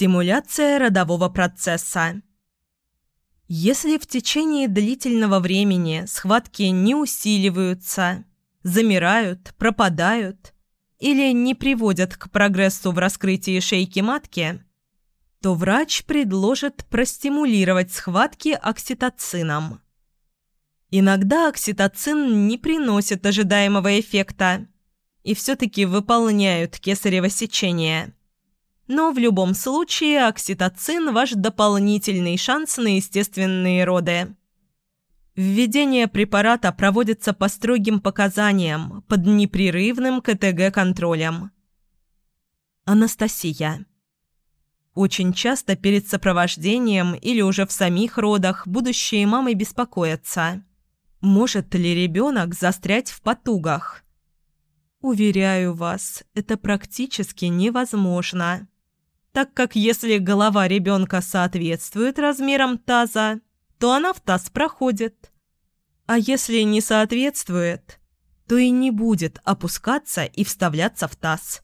Стимуляция родового процесса. Если в течение длительного времени схватки не усиливаются, замирают, пропадают или не приводят к прогрессу в раскрытии шейки матки, то врач предложит простимулировать схватки окситоцином. Иногда окситоцин не приносит ожидаемого эффекта и все-таки выполняют кесарево сечение – но в любом случае окситоцин – ваш дополнительный шанс на естественные роды. Введение препарата проводится по строгим показаниям, под непрерывным КТГ-контролем. Анастасия. Очень часто перед сопровождением или уже в самих родах будущие мамы беспокоятся. Может ли ребенок застрять в потугах? Уверяю вас, это практически невозможно так как если голова ребенка соответствует размерам таза, то она в таз проходит. А если не соответствует, то и не будет опускаться и вставляться в таз.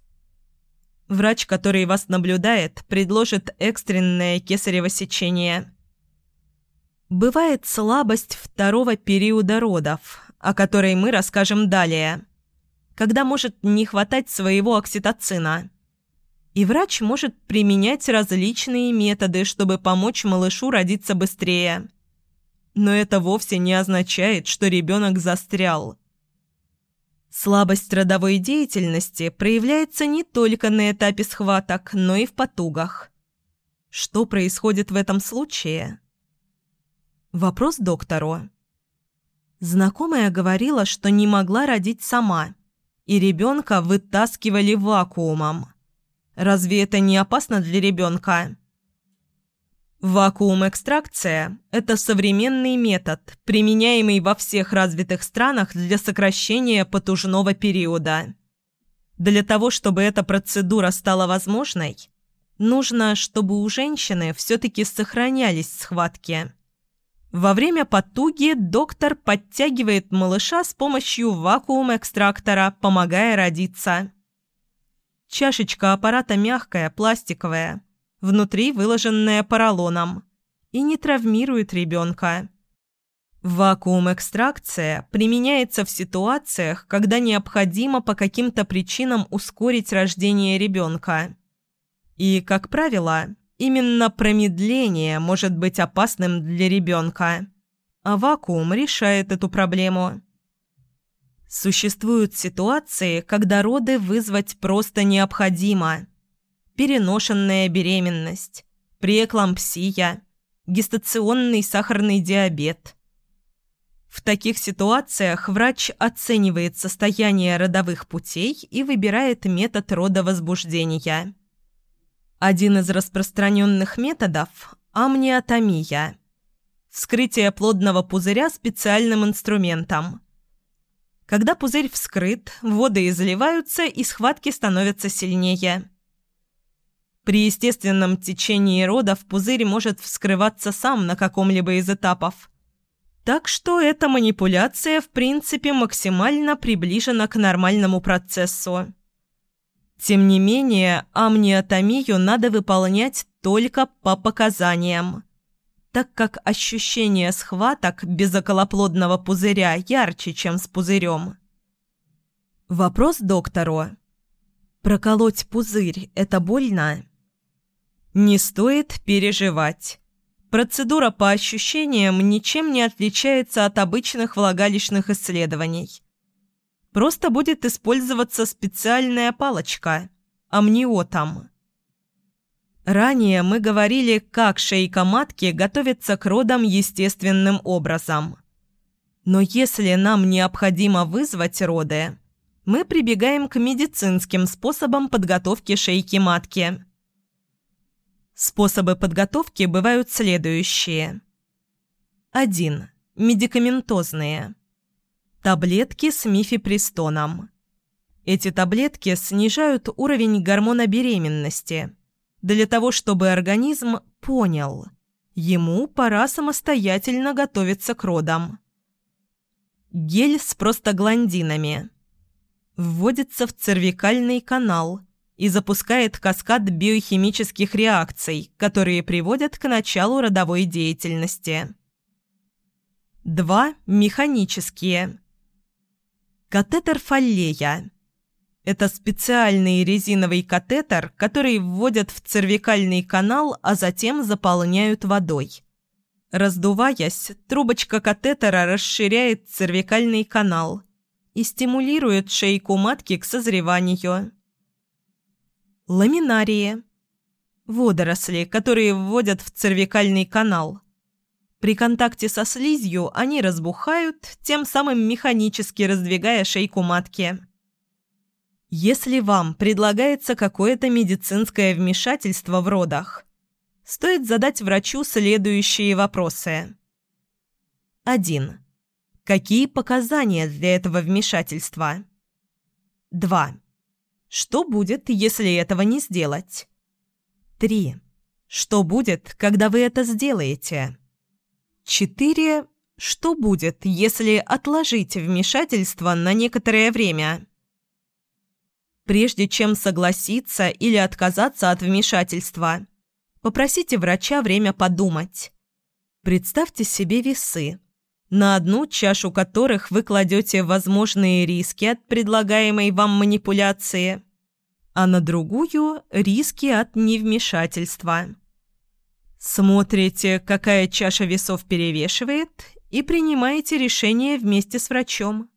Врач, который вас наблюдает, предложит экстренное кесарево сечение. Бывает слабость второго периода родов, о которой мы расскажем далее, когда может не хватать своего окситоцина – и врач может применять различные методы, чтобы помочь малышу родиться быстрее. Но это вовсе не означает, что ребенок застрял. Слабость родовой деятельности проявляется не только на этапе схваток, но и в потугах. Что происходит в этом случае? Вопрос доктору. Знакомая говорила, что не могла родить сама, и ребенка вытаскивали вакуумом. Разве это не опасно для ребенка? Вакуум-экстракция – это современный метод, применяемый во всех развитых странах для сокращения потужного периода. Для того, чтобы эта процедура стала возможной, нужно, чтобы у женщины все-таки сохранялись схватки. Во время потуги доктор подтягивает малыша с помощью вакуум-экстрактора, помогая родиться. Чашечка аппарата мягкая, пластиковая, внутри выложенная поролоном и не травмирует ребенка. Вакуум-экстракция применяется в ситуациях, когда необходимо по каким-то причинам ускорить рождение ребенка. И, как правило, именно промедление может быть опасным для ребенка, а вакуум решает эту проблему. Существуют ситуации, когда роды вызвать просто необходимо. Переношенная беременность, преэклампсия, гестационный сахарный диабет. В таких ситуациях врач оценивает состояние родовых путей и выбирает метод родовозбуждения. Один из распространенных методов – амниотомия – вскрытие плодного пузыря специальным инструментом – когда пузырь вскрыт, воды изливаются и схватки становятся сильнее. При естественном течении родов пузырь может вскрываться сам на каком-либо из этапов. Так что эта манипуляция в принципе максимально приближена к нормальному процессу. Тем не менее, амниотомию надо выполнять только по показаниям так как ощущение схваток без околоплодного пузыря ярче, чем с пузырем. Вопрос доктору. Проколоть пузырь – это больно? Не стоит переживать. Процедура по ощущениям ничем не отличается от обычных влагалищных исследований. Просто будет использоваться специальная палочка – амниотом. Ранее мы говорили, как шейка матки готовится к родам естественным образом. Но если нам необходимо вызвать роды, мы прибегаем к медицинским способам подготовки шейки матки. Способы подготовки бывают следующие. 1. Медикаментозные. Таблетки с мифепристоном. Эти таблетки снижают уровень гормона беременности – для того, чтобы организм понял, ему пора самостоятельно готовиться к родам. Гель с простагландинами. Вводится в цервикальный канал и запускает каскад биохимических реакций, которые приводят к началу родовой деятельности. Два Механические. Катетер Фаллея. Это специальный резиновый катетер, который вводят в цервикальный канал, а затем заполняют водой. Раздуваясь, трубочка катетера расширяет цервикальный канал и стимулирует шейку матки к созреванию. Ламинарии. Водоросли, которые вводят в цервикальный канал. При контакте со слизью они разбухают, тем самым механически раздвигая шейку матки. Если вам предлагается какое-то медицинское вмешательство в родах, стоит задать врачу следующие вопросы. 1. Какие показания для этого вмешательства? 2. Что будет, если этого не сделать? 3. Что будет, когда вы это сделаете? 4. Что будет, если отложить вмешательство на некоторое время? Прежде чем согласиться или отказаться от вмешательства, попросите врача время подумать. Представьте себе весы, на одну чашу которых вы кладете возможные риски от предлагаемой вам манипуляции, а на другую – риски от невмешательства. Смотрите, какая чаша весов перевешивает, и принимаете решение вместе с врачом.